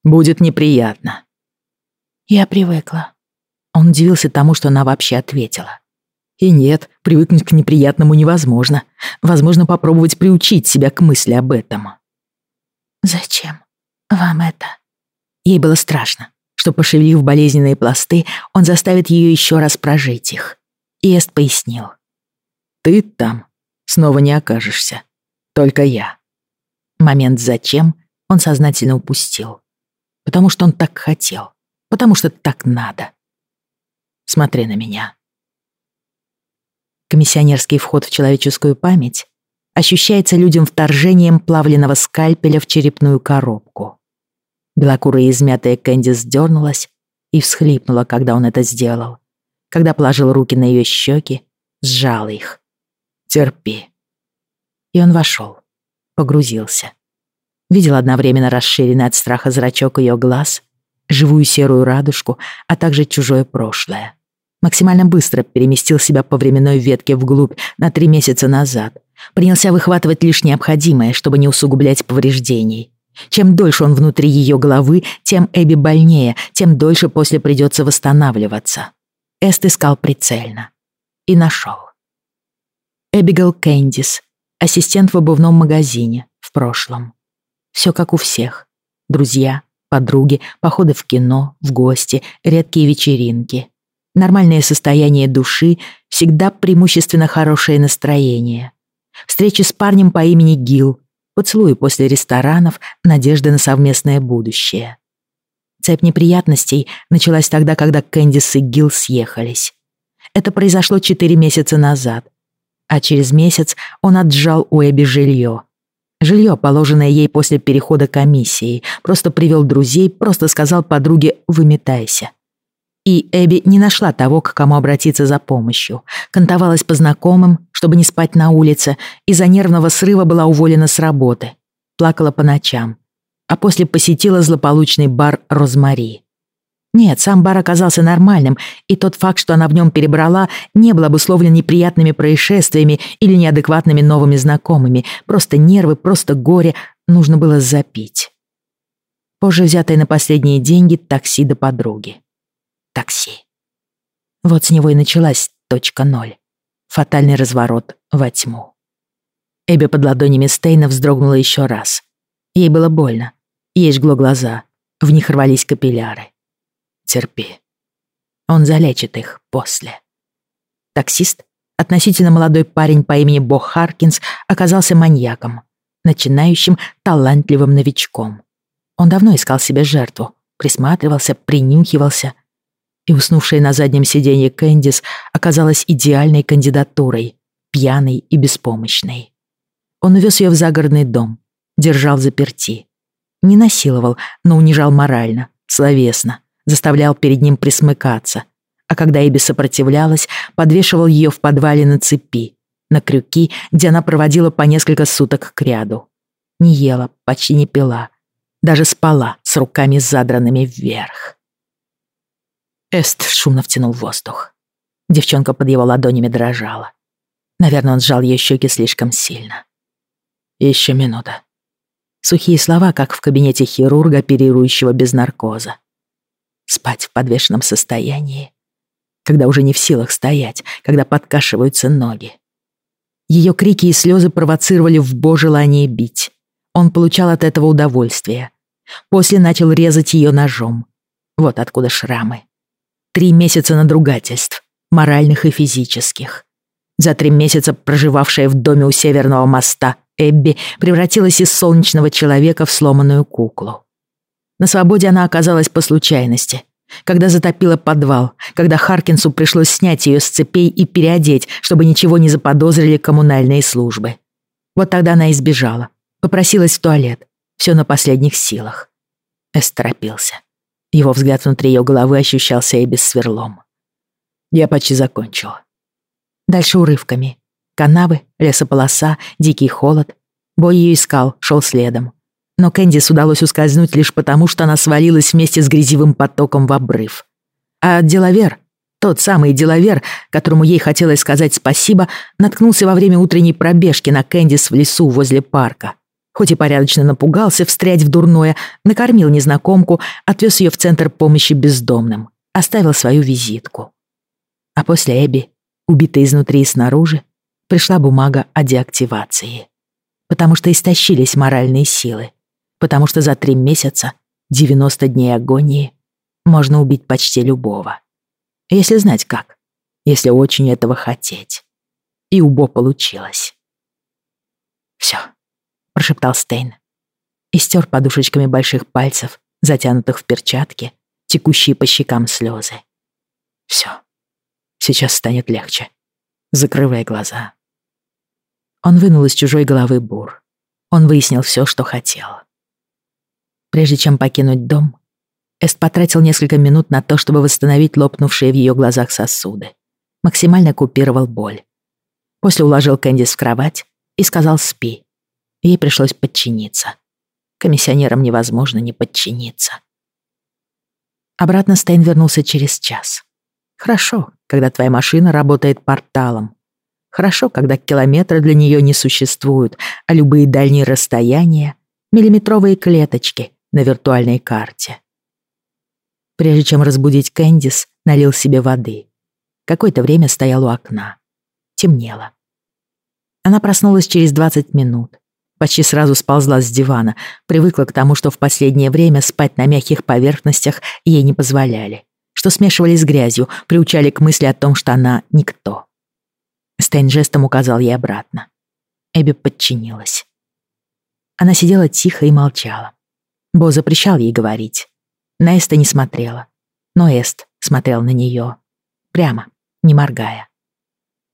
Будет неприятно. Я привыкла. Он удивился тому, что она вообще ответила. И нет, привыкнуть к неприятному невозможно. Возможно, попробовать приучить себя к мысли об этом. «Зачем вам это?» Ей было страшно, что, пошевелив болезненные пласты, он заставит ее еще раз прожить их. И Эст пояснил. «Ты там снова не окажешься. Только я». Момент «зачем» он сознательно упустил. Потому что он так хотел. Потому что так надо. Смотри на меня. Комиссионерский вход в человеческую память ощущается людям вторжением плавленного скальпеля в черепную коробку. Белокурая измятая Кэндис дернулась и всхлипнула, когда он это сделал. Когда положил руки на ее щеки, сжал их. «Терпи». И он вошел, погрузился. Видел одновременно расширенный от страха зрачок ее глаз, живую серую радужку, а также чужое прошлое. Максимально быстро переместил себя по временной ветке вглубь на три месяца назад. Принялся выхватывать лишь необходимое, чтобы не усугублять повреждений. Чем дольше он внутри ее головы, тем Эбби больнее, тем дольше после придется восстанавливаться. Эст искал прицельно. И нашел. Эбигал Кэндис, ассистент в обувном магазине, в прошлом. Все как у всех. Друзья, подруги, походы в кино, в гости, редкие вечеринки. Нормальное состояние души, всегда преимущественно хорошее настроение. Встречи с парнем по имени Гил, поцелуи после ресторанов, надежды на совместное будущее. Цепь неприятностей началась тогда, когда Кэндис и Гил съехались. Это произошло четыре месяца назад. А через месяц он отжал у Эбби жилье. Жилье, положенное ей после перехода комиссии, просто привел друзей, просто сказал подруге «выметайся». И Эбби не нашла того, к кому обратиться за помощью. Кантовалась по знакомым, чтобы не спать на улице, из-за нервного срыва была уволена с работы. Плакала по ночам. А после посетила злополучный бар «Розмари». Нет, сам бар оказался нормальным, и тот факт, что она в нем перебрала, не был обусловлен неприятными происшествиями или неадекватными новыми знакомыми. Просто нервы, просто горе нужно было запить. Позже взятое на последние деньги такси до подруги. Такси. Вот с него и началась точка ноль. Фатальный разворот во тьму. Эбби под ладонями Стейна вздрогнула еще раз. Ей было больно. Ей жгло глаза. В них рвались капилляры. Терпи. Он залечит их после. Таксист, относительно молодой парень по имени Бо Харкинс, оказался маньяком, начинающим талантливым новичком. Он давно искал себе жертву, присматривался, принюхивался. И уснувшая на заднем сиденье Кэндис оказалась идеальной кандидатурой, пьяной и беспомощной. Он увез ее в загородный дом, держал заперти. Не насиловал, но унижал морально, словесно, заставлял перед ним присмыкаться, а когда Эбби сопротивлялась, подвешивал ее в подвале на цепи, на крюки, где она проводила по несколько суток кряду. Не ела, почти не пила, даже спала с руками задранными вверх. Эст шумно втянул воздух. Девчонка под его ладонями дрожала. Наверное, он сжал ее щеки слишком сильно. Еще минута. Сухие слова, как в кабинете хирурга, оперирующего без наркоза спать в подвешенном состоянии, когда уже не в силах стоять, когда подкашиваются ноги. Ее крики и слезы провоцировали в Бо желание бить. Он получал от этого удовольствие. После начал резать ее ножом. Вот откуда шрамы. Три месяца надругательств, моральных и физических. За три месяца проживавшая в доме у Северного моста Эбби превратилась из солнечного человека в сломанную куклу. На свободе она оказалась по случайности. Когда затопила подвал, когда Харкинсу пришлось снять ее с цепей и переодеть, чтобы ничего не заподозрили коммунальные службы. Вот тогда она избежала, попросилась в туалет. Все на последних силах. Эс торопился. Его взгляд внутри ее головы ощущался и без сверлом. Я почти закончил. Дальше урывками. Канавы, лесополоса, дикий холод. Бой ее искал, шел следом. Но Кэндис удалось ускользнуть лишь потому, что она свалилась вместе с грязевым потоком в обрыв. А деловер, тот самый деловер, которому ей хотелось сказать спасибо, наткнулся во время утренней пробежки на Кэндис в лесу возле парка. Хоть и порядочно напугался встрять в дурное, накормил незнакомку, отвез ее в центр помощи бездомным, оставил свою визитку. А после Эбби, убитой изнутри и снаружи, пришла бумага о деактивации. Потому что истощились моральные силы потому что за три месяца, 90 дней агонии, можно убить почти любого. Если знать как, если очень этого хотеть. И у Бо получилось. «Всё», — прошептал Стейн. И стер подушечками больших пальцев, затянутых в перчатки, текущие по щекам слезы. «Всё. Сейчас станет легче. Закрывай глаза». Он вынул из чужой головы бур. Он выяснил всё, что хотел. Прежде чем покинуть дом, Эст потратил несколько минут на то, чтобы восстановить лопнувшие в ее глазах сосуды. Максимально купировал боль. После уложил Кэндис в кровать и сказал «спи». Ей пришлось подчиниться. Комиссионерам невозможно не подчиниться. Обратно Стейн вернулся через час. Хорошо, когда твоя машина работает порталом. Хорошо, когда километры для нее не существуют, а любые дальние расстояния — миллиметровые клеточки на виртуальной карте. Прежде чем разбудить Кэндис, налил себе воды. Какое-то время стоял у окна. Темнело. Она проснулась через 20 минут. Почти сразу сползла с дивана, привыкла к тому, что в последнее время спать на мягких поверхностях ей не позволяли, что смешивались с грязью, приучали к мысли о том, что она никто. Стейн жестом указал ей обратно. Эбби подчинилась. Она сидела тихо и молчала. Бо запрещал ей говорить. На Эста не смотрела, но Эст смотрел на нее. Прямо, не моргая.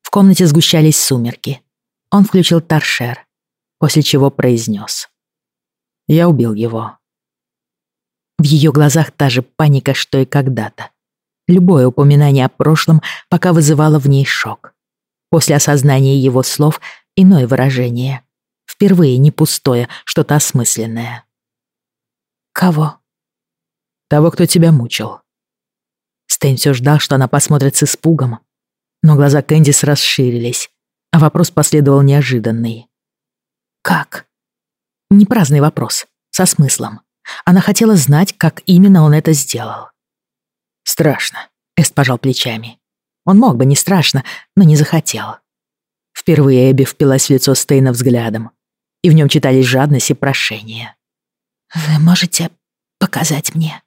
В комнате сгущались сумерки. Он включил торшер, после чего произнес. «Я убил его». В ее глазах та же паника, что и когда-то. Любое упоминание о прошлом пока вызывало в ней шок. После осознания его слов иное выражение. Впервые не пустое, что-то осмысленное. «Кого?» Того, кто тебя мучил. Стэн все ждал, что она посмотрит с испугом, но глаза Кэндис расширились, а вопрос последовал неожиданный. «Как?» Не праздный вопрос, со смыслом. Она хотела знать, как именно он это сделал. «Страшно», — Эст пожал плечами. Он мог бы, не страшно, но не захотел. Впервые Эбби впилась в лицо Стейна взглядом, и в нем читались жадность и прошение. «Вы можете показать мне?»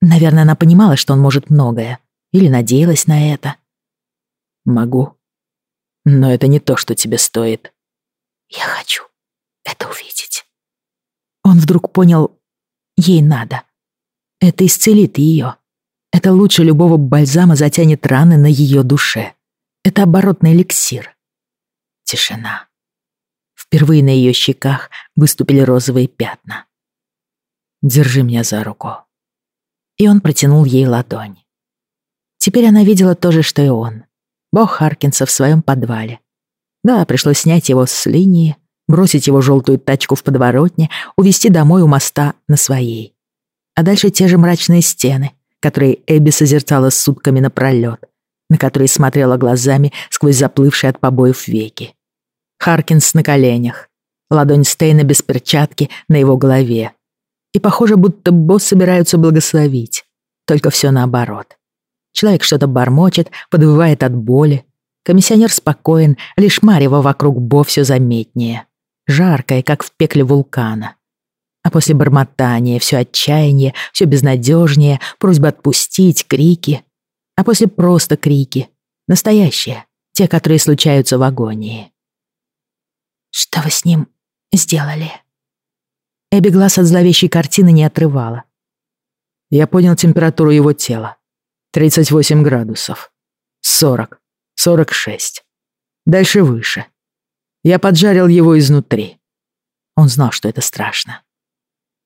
Наверное, она понимала, что он может многое. Или надеялась на это. Могу. Но это не то, что тебе стоит. Я хочу это увидеть. Он вдруг понял, ей надо. Это исцелит ее. Это лучше любого бальзама затянет раны на ее душе. Это оборотный эликсир. Тишина. Впервые на ее щеках выступили розовые пятна. Держи меня за руку и он протянул ей ладонь. Теперь она видела то же, что и он. Бог Харкинса в своем подвале. Да, пришлось снять его с линии, бросить его желтую тачку в подворотне, увезти домой у моста на своей. А дальше те же мрачные стены, которые Эбби созерцала сутками напролёт, на которые смотрела глазами сквозь заплывшие от побоев веки. Харкинс на коленях, ладонь Стейна без перчатки на его голове, и похоже, будто босс собираются благословить. Только все наоборот. Человек что-то бормочет, подвывает от боли. Комиссионер спокоен, лишь марево вокруг Бо все заметнее. Жаркое, как в пекле вулкана. А после бормотания все отчаяние, все безнадежнее, просьба отпустить, крики. А после просто крики. Настоящие, те, которые случаются в агонии. «Что вы с ним сделали?» Эбби глаз от зловещей картины не отрывала. Я понял температуру его тела. 38 градусов. 40. 46. Дальше выше. Я поджарил его изнутри. Он знал, что это страшно.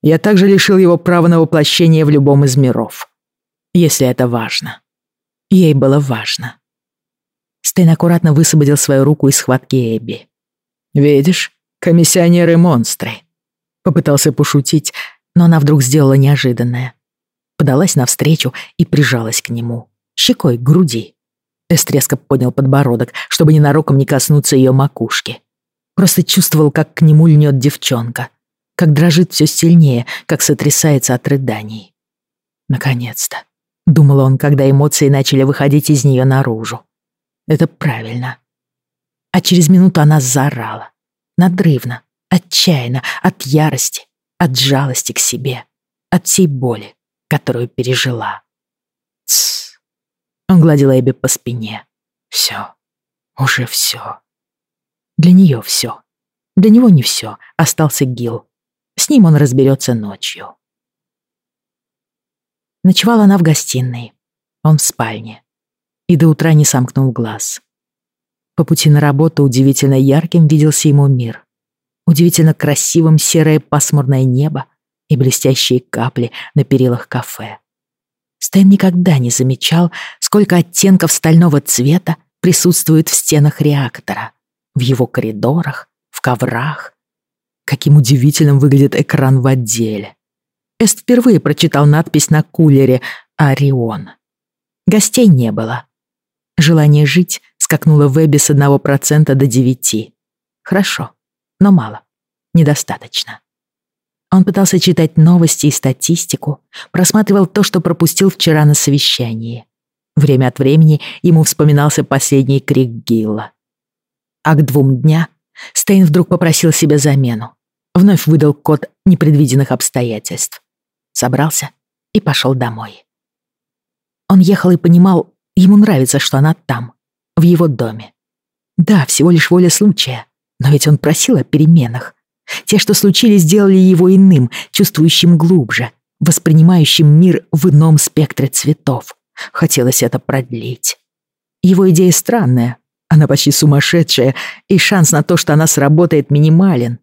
Я также лишил его права на воплощение в любом из миров. Если это важно. Ей было важно. Стейн аккуратно высвободил свою руку из схватки Эбби. «Видишь, комиссионеры-монстры. Попытался пошутить, но она вдруг сделала неожиданное. Подалась навстречу и прижалась к нему, щекой к груди. Эст резко поднял подбородок, чтобы ненароком не коснуться ее макушки. Просто чувствовал, как к нему льнет девчонка, как дрожит все сильнее, как сотрясается от рыданий. Наконец-то, думал он, когда эмоции начали выходить из нее наружу. Это правильно. А через минуту она заорала. Надрывно, Отчаянно, от ярости, от жалости к себе, от всей боли, которую пережила. Тссс. Он гладил Эбби по спине. Все. Уже все. Для нее все. Для него не все. Остался Гил. С ним он разберется ночью. Ночевала она в гостиной. Он в спальне. И до утра не сомкнул глаз. По пути на работу удивительно ярким виделся ему мир. Удивительно красивым серое пасмурное небо и блестящие капли на перилах кафе. Стэн никогда не замечал, сколько оттенков стального цвета присутствует в стенах реактора, в его коридорах, в коврах. Каким удивительным выглядит экран в отделе. Эст впервые прочитал надпись на кулере «Орион». Гостей не было. Желание жить скакнуло в Эбби с 1% до 9. Хорошо, но мало. Недостаточно. Он пытался читать новости и статистику, просматривал то, что пропустил вчера на совещании. Время от времени ему вспоминался последний крик Гилла. А к двум дня Стейн вдруг попросил себе замену. Вновь выдал код непредвиденных обстоятельств. Собрался и пошел домой. Он ехал и понимал, ему нравится, что она там, в его доме. Да, всего лишь воля случая, но ведь он просил о переменах. Те, что случились, сделали его иным, чувствующим глубже, воспринимающим мир в ином спектре цветов. Хотелось это продлить. Его идея странная, она почти сумасшедшая, и шанс на то, что она сработает, минимален.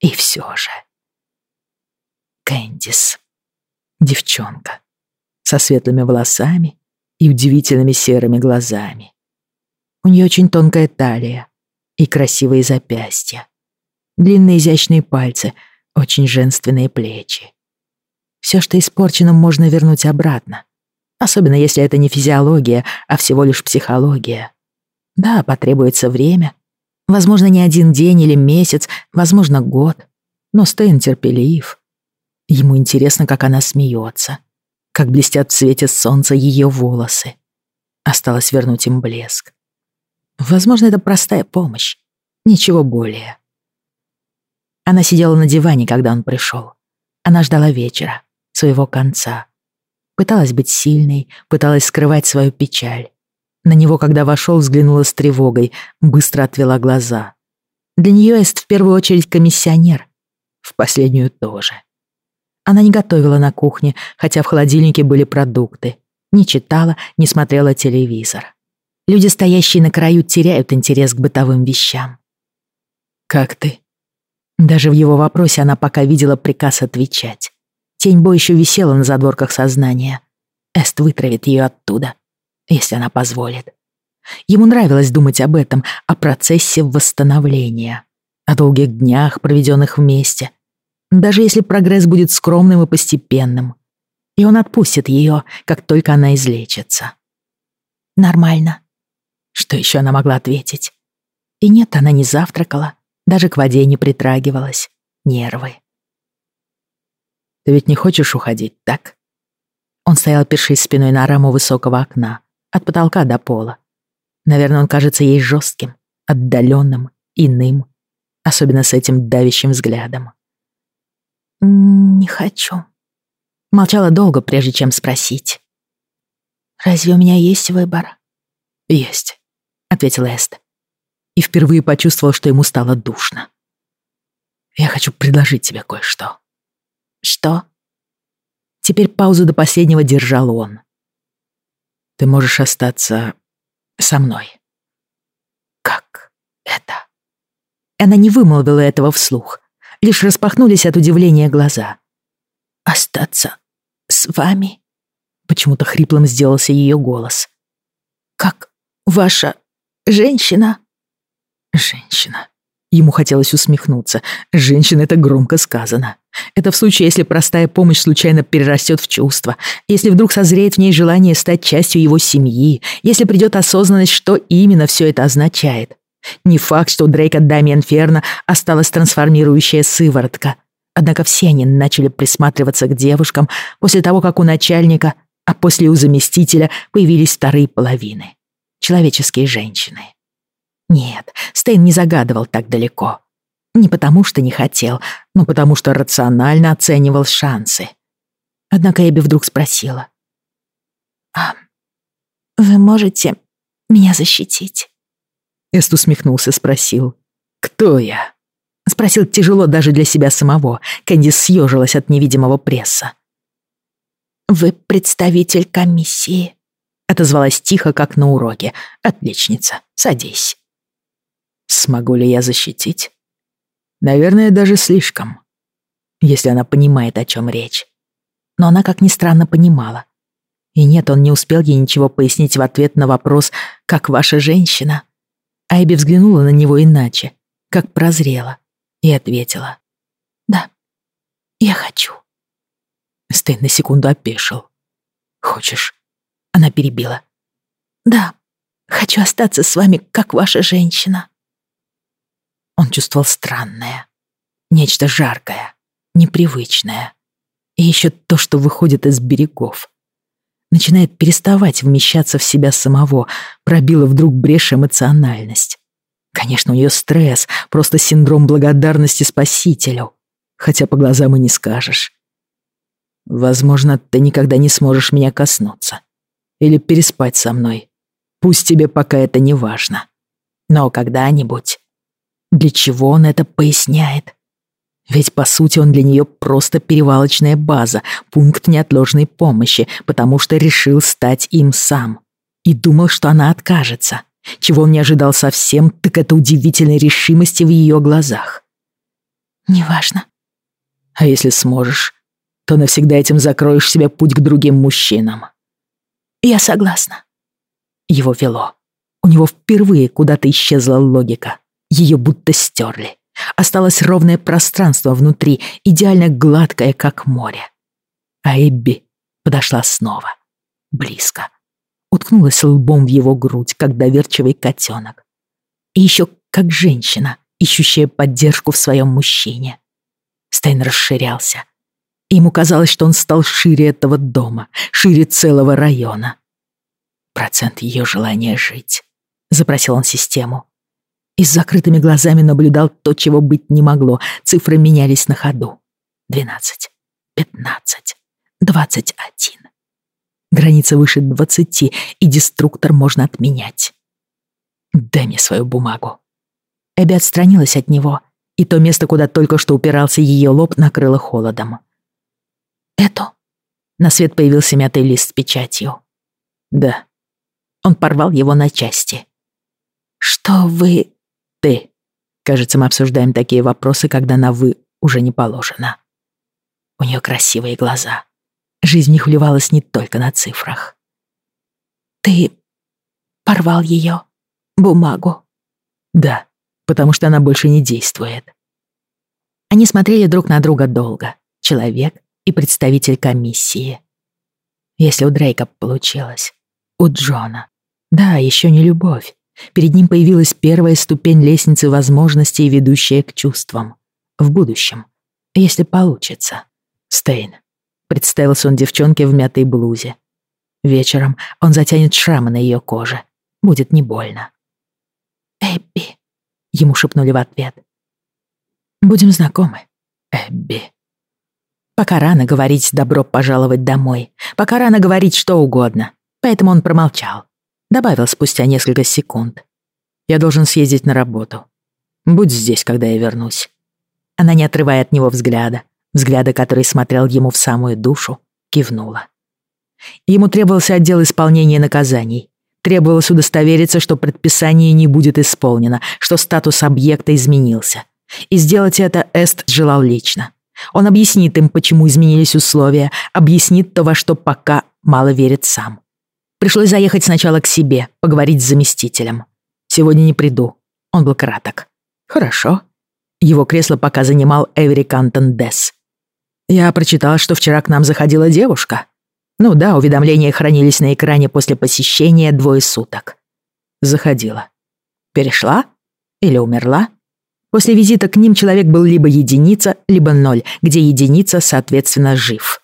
И все же. Кэндис. Девчонка. Со светлыми волосами и удивительными серыми глазами. У нее очень тонкая талия и красивые запястья. Длинные изящные пальцы, очень женственные плечи. Все, что испорчено, можно вернуть обратно. Особенно если это не физиология, а всего лишь психология. Да, потребуется время. Возможно, не один день или месяц, возможно, год. Но Стэн терпелив. Ему интересно, как она смеется, как блестят в свете солнца ее волосы. Осталось вернуть им блеск. Возможно, это простая помощь. Ничего более. Она сидела на диване, когда он пришел. Она ждала вечера, своего конца. Пыталась быть сильной, пыталась скрывать свою печаль. На него, когда вошел, взглянула с тревогой, быстро отвела глаза. Для нее Эст в первую очередь комиссионер. В последнюю тоже. Она не готовила на кухне, хотя в холодильнике были продукты. Не читала, не смотрела телевизор. Люди, стоящие на краю, теряют интерес к бытовым вещам. «Как ты?» Даже в его вопросе она пока видела приказ отвечать. Тень Бо еще висела на задворках сознания. Эст вытравит ее оттуда, если она позволит. Ему нравилось думать об этом, о процессе восстановления, о долгих днях, проведенных вместе, даже если прогресс будет скромным и постепенным. И он отпустит ее, как только она излечится. Нормально. Что еще она могла ответить? И нет, она не завтракала, даже к воде не притрагивалась. Нервы. «Ты ведь не хочешь уходить, так?» Он стоял, першись спиной на раму высокого окна, от потолка до пола. Наверное, он кажется ей жестким, отдаленным, иным, особенно с этим давящим взглядом. «Не хочу». Молчала долго, прежде чем спросить. «Разве у меня есть выбор?» «Есть», — ответил Эст и впервые почувствовал, что ему стало душно. «Я хочу предложить тебе кое-что». «Что?» Теперь паузу до последнего держал он. «Ты можешь остаться со мной». «Как это?» Она не вымолвила этого вслух, лишь распахнулись от удивления глаза. «Остаться с вами?» Почему-то хриплым сделался ее голос. «Как ваша женщина?» Женщина. Ему хотелось усмехнуться. Женщина — это громко сказано. Это в случае, если простая помощь случайно перерастет в чувство, если вдруг созреет в ней желание стать частью его семьи, если придет осознанность, что именно все это означает. Не факт, что у Дрейка Дамиан Ферна осталась трансформирующая сыворотка. Однако все они начали присматриваться к девушкам после того, как у начальника, а после у заместителя появились вторые половины. Человеческие женщины. Нет, Стейн не загадывал так далеко. Не потому что не хотел, но потому что рационально оценивал шансы. Однако Эбби вдруг спросила. «А вы можете меня защитить?» Эст усмехнулся, спросил. «Кто я?» Спросил тяжело даже для себя самого. Кэнди съежилась от невидимого пресса. «Вы представитель комиссии», — отозвалась тихо, как на уроке. «Отличница, садись». «Смогу ли я защитить?» «Наверное, даже слишком, если она понимает, о чем речь». Но она, как ни странно, понимала. И нет, он не успел ей ничего пояснить в ответ на вопрос «Как ваша женщина?». Айби взглянула на него иначе, как прозрела, и ответила «Да, я хочу». Стэн на секунду опешил. «Хочешь?» Она перебила. «Да, хочу остаться с вами, как ваша женщина». Он чувствовал странное, нечто жаркое, непривычное. И еще то, что выходит из берегов. Начинает переставать вмещаться в себя самого, пробила вдруг брешь эмоциональность. Конечно, у нее стресс, просто синдром благодарности спасителю. Хотя по глазам и не скажешь. Возможно, ты никогда не сможешь меня коснуться. Или переспать со мной. Пусть тебе пока это не важно. Но когда-нибудь... Для чего он это поясняет? Ведь, по сути, он для нее просто перевалочная база, пункт неотложной помощи, потому что решил стать им сам. И думал, что она откажется. Чего он не ожидал совсем, так это удивительной решимости в ее глазах. «Неважно». «А если сможешь, то навсегда этим закроешь себе путь к другим мужчинам». «Я согласна». Его вело. У него впервые куда-то исчезла логика. Ее будто стерли. Осталось ровное пространство внутри, идеально гладкое, как море. А Эбби подошла снова. Близко. Уткнулась лбом в его грудь, как доверчивый котенок. И еще как женщина, ищущая поддержку в своем мужчине. Стейн расширялся. Ему казалось, что он стал шире этого дома, шире целого района. Процент ее желания жить. Запросил он систему и с закрытыми глазами наблюдал то, чего быть не могло. Цифры менялись на ходу. Двенадцать, пятнадцать, двадцать один. Граница выше двадцати, и деструктор можно отменять. «Дай мне свою бумагу». Эбби отстранилась от него, и то место, куда только что упирался ее лоб, накрыло холодом. «Эту?» На свет появился мятый лист с печатью. «Да». Он порвал его на части. «Что вы...» Ты. Кажется, мы обсуждаем такие вопросы, когда на «вы» уже не положено. У нее красивые глаза. Жизнь в них вливалась не только на цифрах. Ты порвал ее бумагу? Да, потому что она больше не действует. Они смотрели друг на друга долго. Человек и представитель комиссии. Если у Дрейка получилось. У Джона. Да, еще не любовь. Перед ним появилась первая ступень лестницы возможностей, ведущая к чувствам. В будущем. Если получится. Стейн. Представился он девчонке в мятой блузе. Вечером он затянет шрамы на ее коже. Будет не больно. «Эбби», — ему шепнули в ответ. «Будем знакомы, Эбби». Пока рано говорить «добро пожаловать домой», пока рано говорить что угодно, поэтому он промолчал. Добавил спустя несколько секунд. «Я должен съездить на работу. Будь здесь, когда я вернусь». Она, не отрывая от него взгляда, взгляда, который смотрел ему в самую душу, кивнула. Ему требовался отдел исполнения наказаний. Требовалось удостовериться, что предписание не будет исполнено, что статус объекта изменился. И сделать это Эст желал лично. Он объяснит им, почему изменились условия, объяснит то, во что пока мало верит сам. Пришлось заехать сначала к себе, поговорить с заместителем. Сегодня не приду. Он был краток. Хорошо. Его кресло пока занимал Эвери Кантон Десс. Я прочитал, что вчера к нам заходила девушка. Ну да, уведомления хранились на экране после посещения двое суток. Заходила. Перешла? Или умерла? После визита к ним человек был либо единица, либо ноль, где единица, соответственно, жив.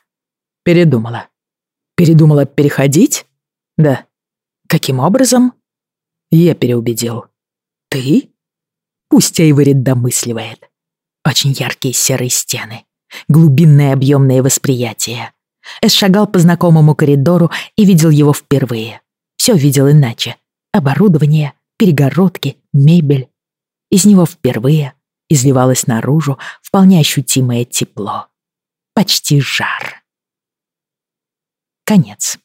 Передумала. Передумала переходить? Да. Каким образом? Я переубедил. Ты? Пусть Эйворит домысливает. Очень яркие серые стены. Глубинное объемное восприятие. Эс шагал по знакомому коридору и видел его впервые. Все видел иначе. Оборудование, перегородки, мебель. Из него впервые изливалось наружу вполне ощутимое тепло. Почти жар. Конец.